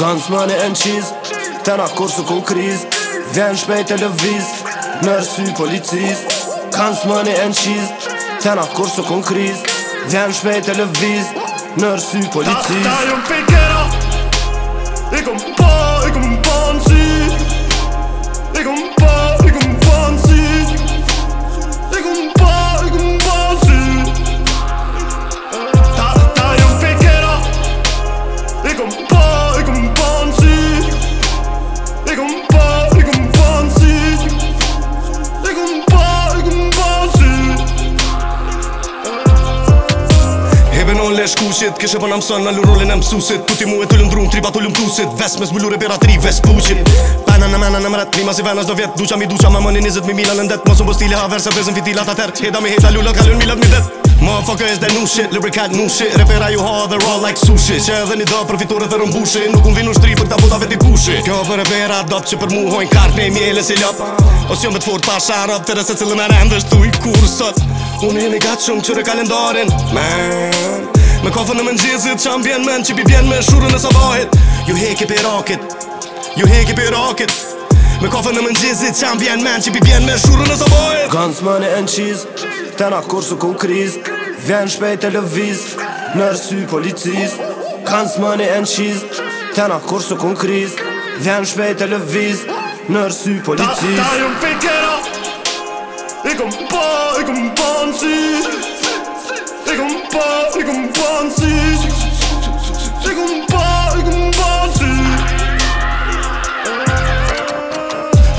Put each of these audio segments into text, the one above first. Guns money and cheese Tena kursu kon kriz Vjen shpejt e lëviz Nërsy policis Guns money and cheese Tena kursu kon kriz Vjen shpejt e lëviz Nërsy policis mon lesh kushit Kishe për në mësën në lurë e mësusit Kuti mu e të lëndrum, tripa të lëmtusit Ves me zmullur e bera tri, ves puqit Pana në mena në mërët, prima si venës do vjet Duqa mi duqa, me më një nizit mi mila në ndet Mosën bostile haver se vezën fitila të tërk Heda mi heta lullo, kalun mi lëp mi dhet Më fokë e shit, lubricat lubricat shit Repera ju ha dhe raw like sushi Që edhe një do për fiturët dhe rëmbushit Nuk unë vinu shtri për këta buta veti pushit Kjo për repera dop që për mu hojnë kart Ne i mjeles i ljop Os jom vet fort pa sharop Tere se cilë me rendesht tu i kur sot Unë i një gatë shumë qërë kalendarin Man Me kafën në mëngjezit që am vjen men Qipi vjen me shurën e sabahit Ju heki pe rakit Ju heki pe rakit Me kafën në mëngjezit që am vjen men Qipi vjen me shurën e sabahit Guns money and cheese Tena kursu ku kriz Vjen shpejt televiz Nërsy policis Guns money and cheese Tena kursu ku kriz Vjen shpejt televiz Nërsy policis Ta, ta jëm fikera I kom pa, i pa në qizë Fick um Bar, fick um Bahn, zieh.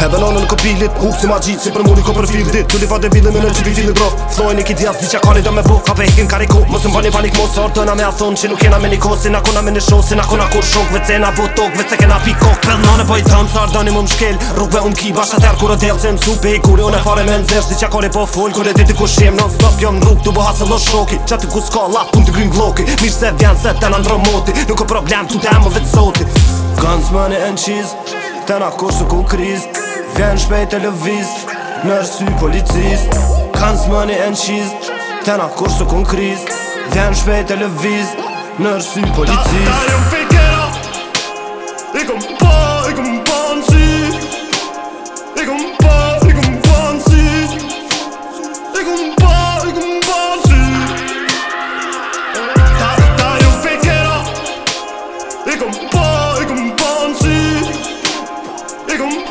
Edhe në në këpilit, Hukë si ma gjitë si për muni ko për fildit Tulli fa debile bide me në që për fildit bro Flojën i kiti as kare do me po Ka vehkin kare ko Mos më bani panik mos orë të na me a thonë që nuk kena me një na Si nakona me në show Si kur shok Vece na vo tok Vece kena pi kok Pel nane pojtë i thamë Sa ardani më më shkel Rukve unë ki bashkë atër kur o del Që më su pe i kuri Unë e fare me nëzesh Di që po full Kure diti shem stop në Tu shoki ku s'ka Nuk problem zoti Guns money and cheese Tena kur ku kriz Vjen shmejt e le vist, nërsy policist Kans mëni e në shiz, tena kursu kën krist Vjen shmejt e le vist, nërsy policist Ta, ta, ta, jo fikera I kom pa, i kom pa në si I kom pa, i kom pa në si I kom pa, i kom pa në si Ta, ta, ta, jo fikera I kom pa, i kom pa në si I kom pa